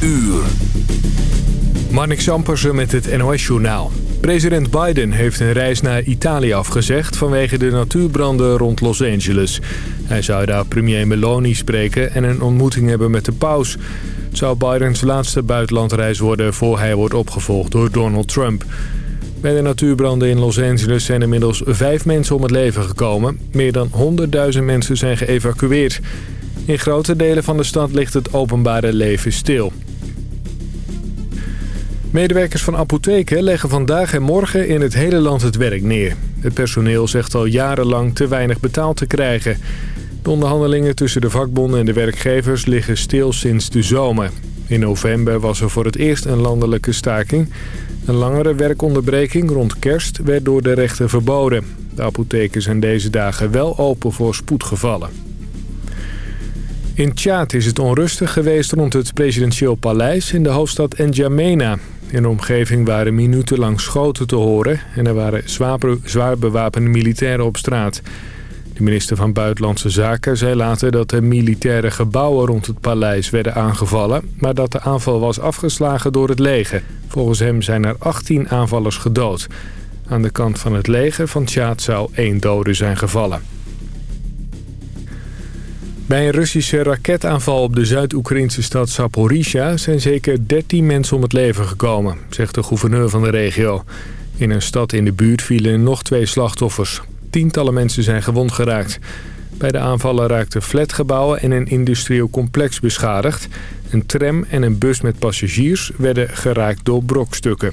uur. Marnik Sampersen met het NOS-journaal. President Biden heeft een reis naar Italië afgezegd... vanwege de natuurbranden rond Los Angeles. Hij zou daar premier Meloni spreken en een ontmoeting hebben met de paus. Het zou Bidens laatste buitenlandreis worden... voor hij wordt opgevolgd door Donald Trump. Bij de natuurbranden in Los Angeles zijn inmiddels vijf mensen om het leven gekomen. Meer dan 100.000 mensen zijn geëvacueerd. In grote delen van de stad ligt het openbare leven stil. Medewerkers van apotheken leggen vandaag en morgen in het hele land het werk neer. Het personeel zegt al jarenlang te weinig betaald te krijgen. De onderhandelingen tussen de vakbonden en de werkgevers liggen stil sinds de zomer. In november was er voor het eerst een landelijke staking. Een langere werkonderbreking rond kerst werd door de rechter verboden. De apotheken zijn deze dagen wel open voor spoedgevallen. In Tjaad is het onrustig geweest rond het presidentieel paleis in de hoofdstad N'Djamena. In de omgeving waren minutenlang schoten te horen en er waren zwaar bewapende militairen op straat. De minister van Buitenlandse Zaken zei later dat de militaire gebouwen rond het paleis werden aangevallen... maar dat de aanval was afgeslagen door het leger. Volgens hem zijn er 18 aanvallers gedood. Aan de kant van het leger van Tjaad zou één dode zijn gevallen. Bij een Russische raketaanval op de Zuid-Oekraïnse stad Zaporizhia... zijn zeker 13 mensen om het leven gekomen, zegt de gouverneur van de regio. In een stad in de buurt vielen nog twee slachtoffers. Tientallen mensen zijn gewond geraakt. Bij de aanvallen raakten flatgebouwen en een industrieel complex beschadigd. Een tram en een bus met passagiers werden geraakt door brokstukken.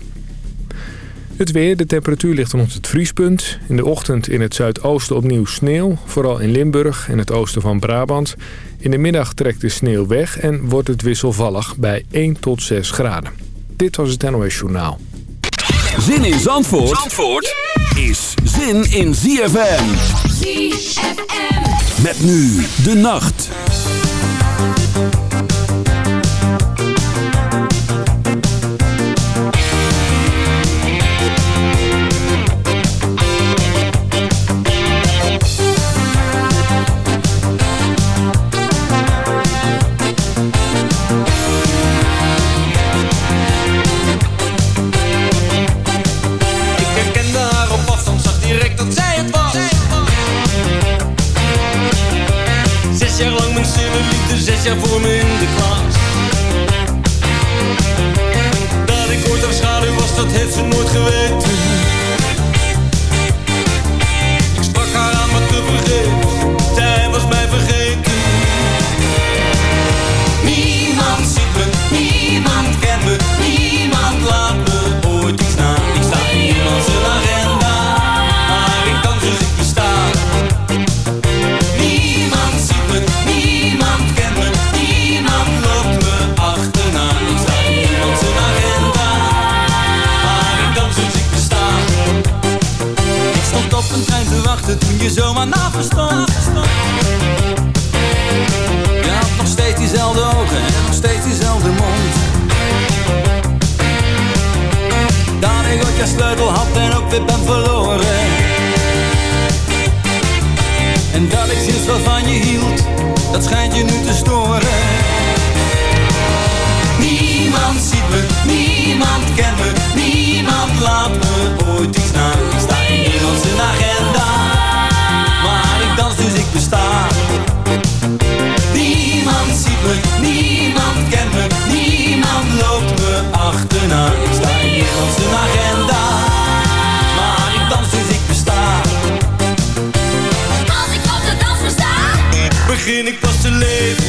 Het weer, de temperatuur ligt rond het vriespunt. In de ochtend in het zuidoosten opnieuw sneeuw, vooral in Limburg en het oosten van Brabant. In de middag trekt de sneeuw weg en wordt het wisselvallig bij 1 tot 6 graden. Dit was het NOS Journaal. Zin in Zandvoort, Zandvoort is zin in ZFM. ZFM. Met nu de nacht. Niemand ziet me, niemand kent me, niemand laat me ooit iets na. Ik sta in niemand zijn agenda, maar ik dans dus ik besta. Niemand ziet me, niemand kent me, niemand loopt me achterna. Ik sta in niemand zijn agenda, maar ik dans dus ik besta. Als ik op de dansvloer sta, Begin ik pas te leven,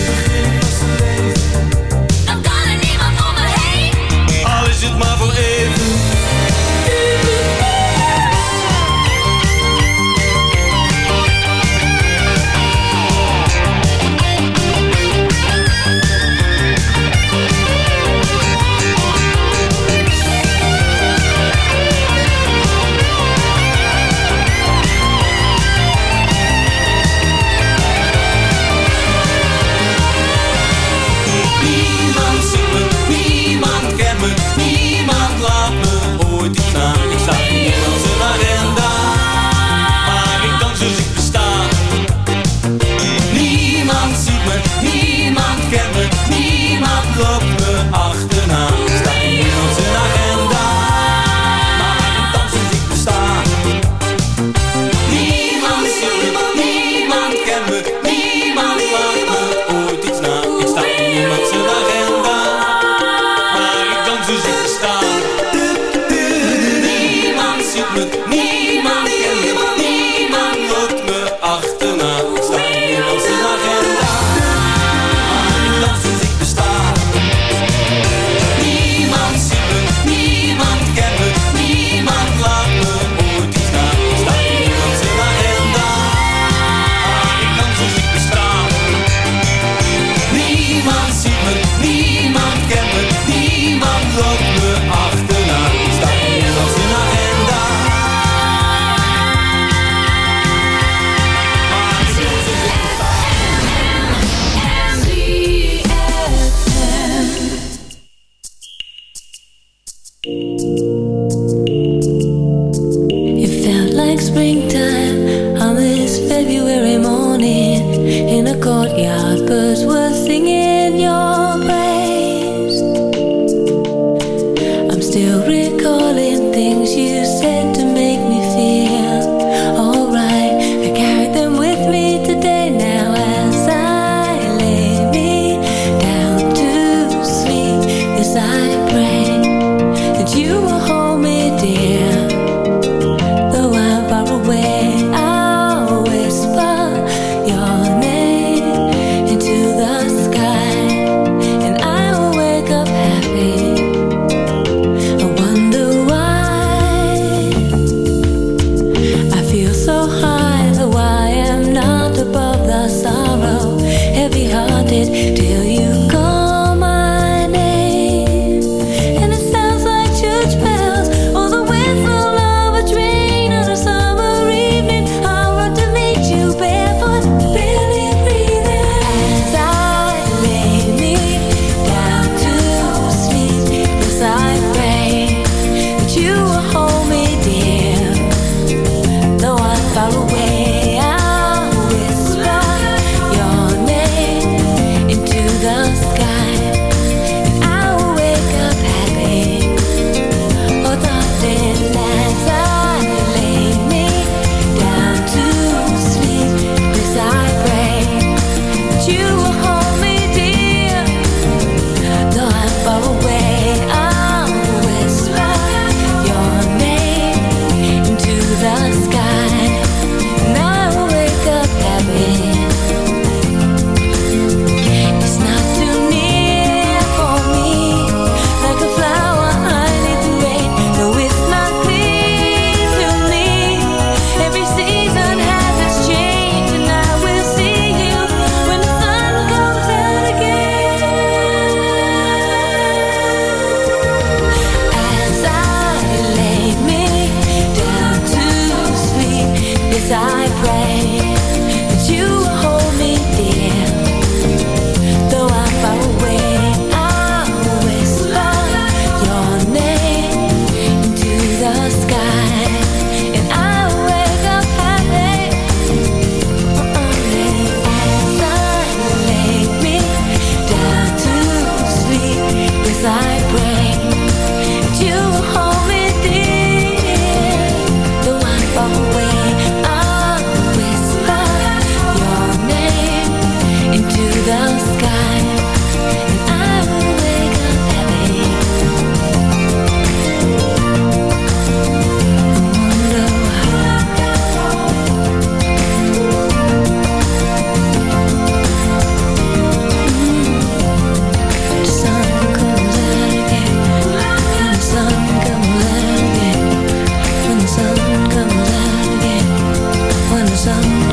上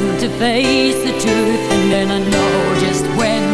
to face the truth, and then I know just when.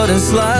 woorden slide.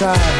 side.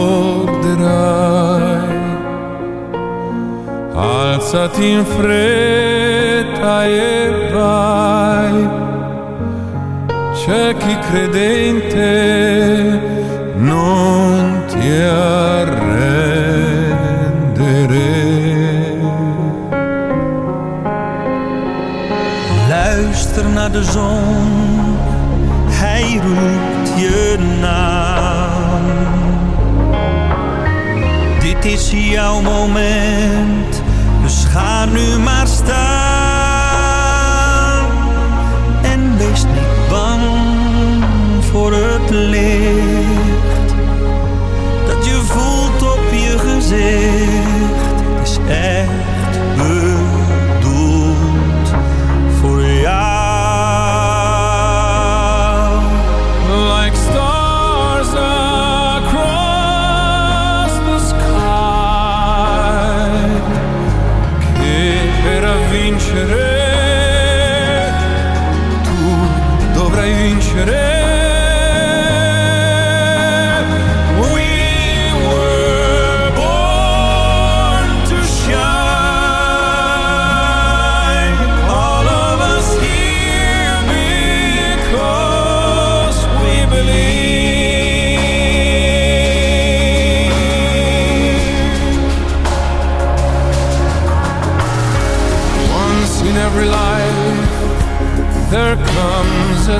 ook draai. Alzati in fretta e vai, c'è chi crede non ti arrendere. Luister naar de zon, hij roept het is jouw moment. Dus ga nu maar staan.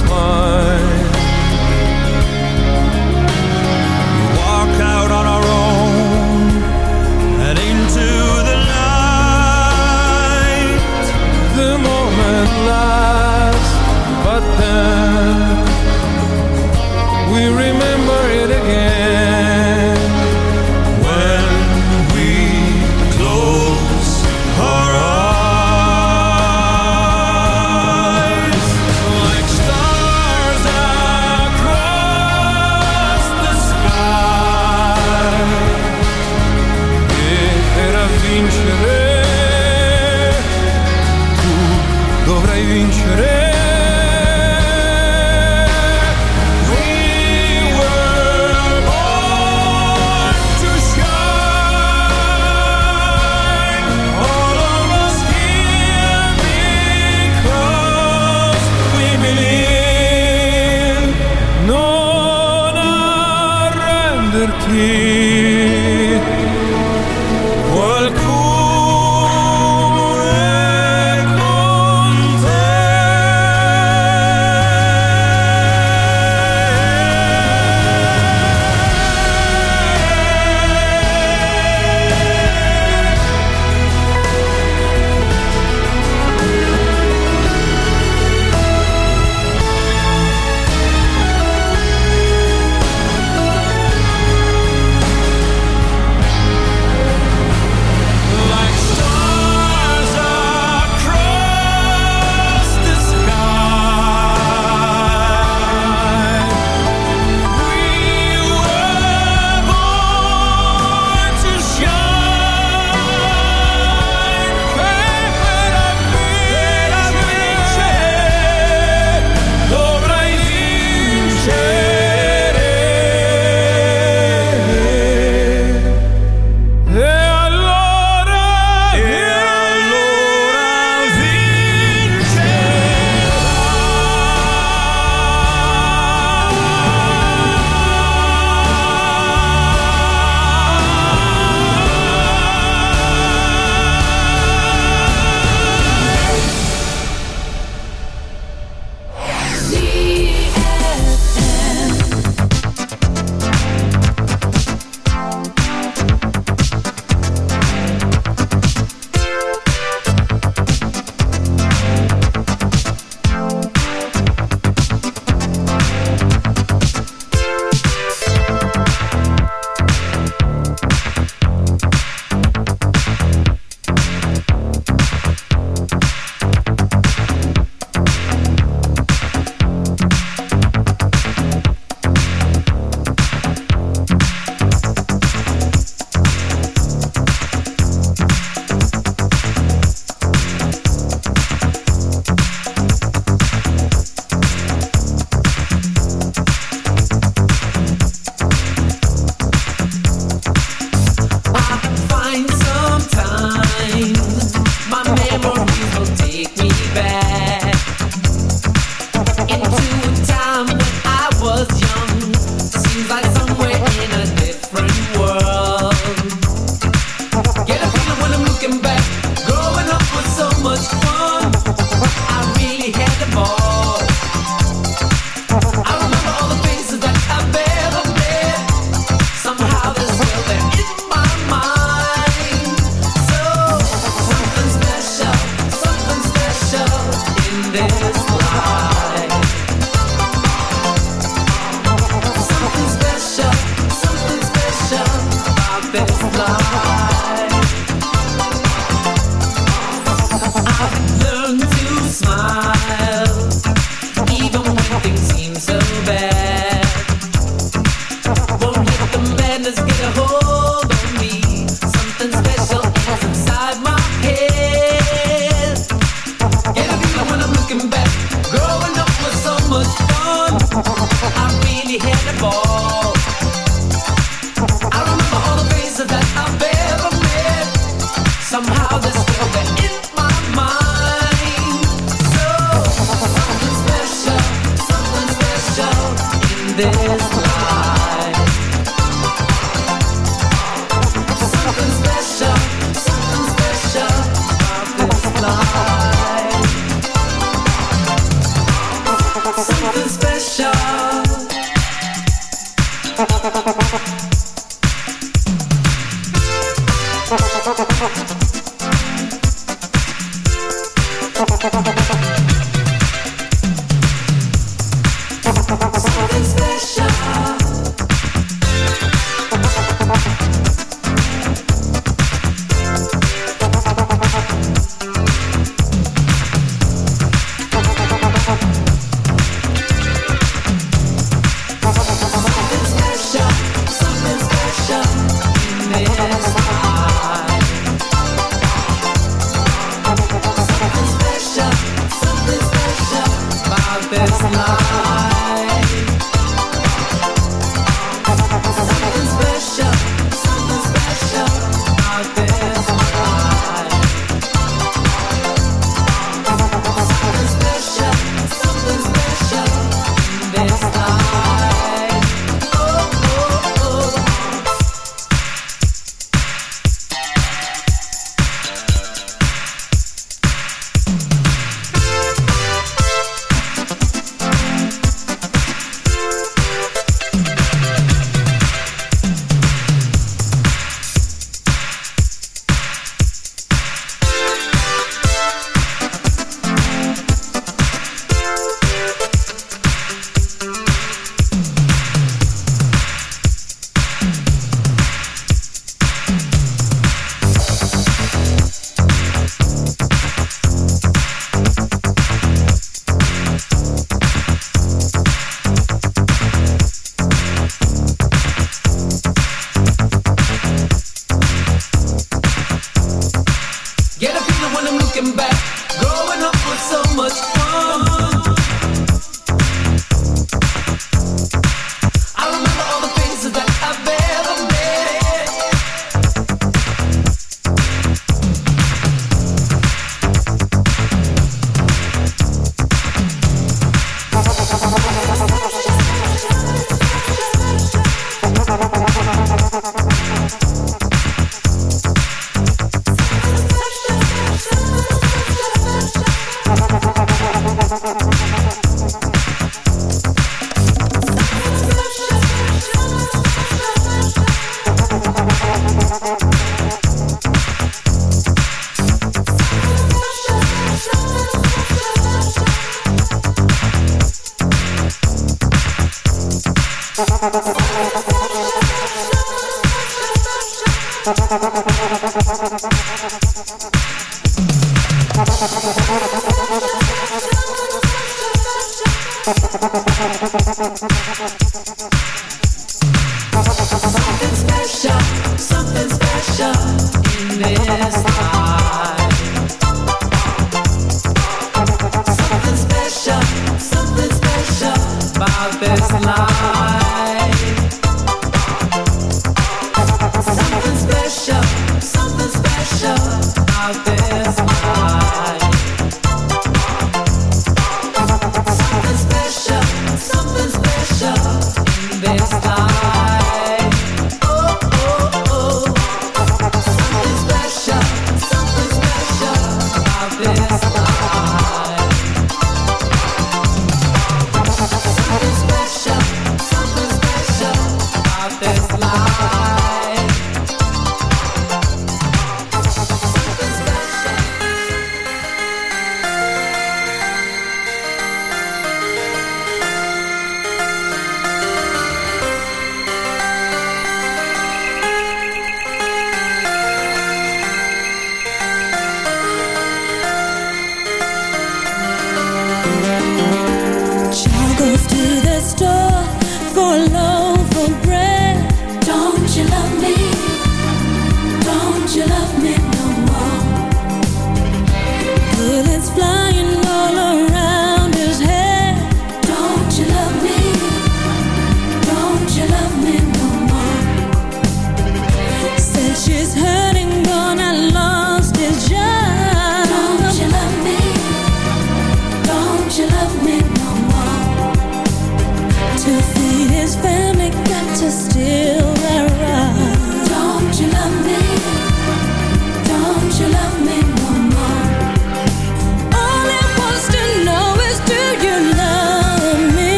apart Sunday Something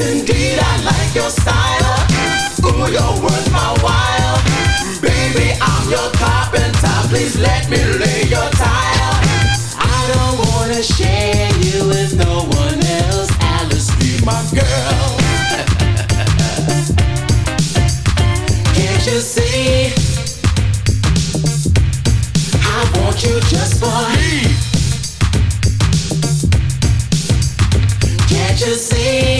indeed I like your style. Ooh, you're worth my while. Baby, I'm your carpenter. Please let me lay your tile. I don't wanna share you with no one else. Alice, be my girl. Can't you see? I want you just for me. Can't you see?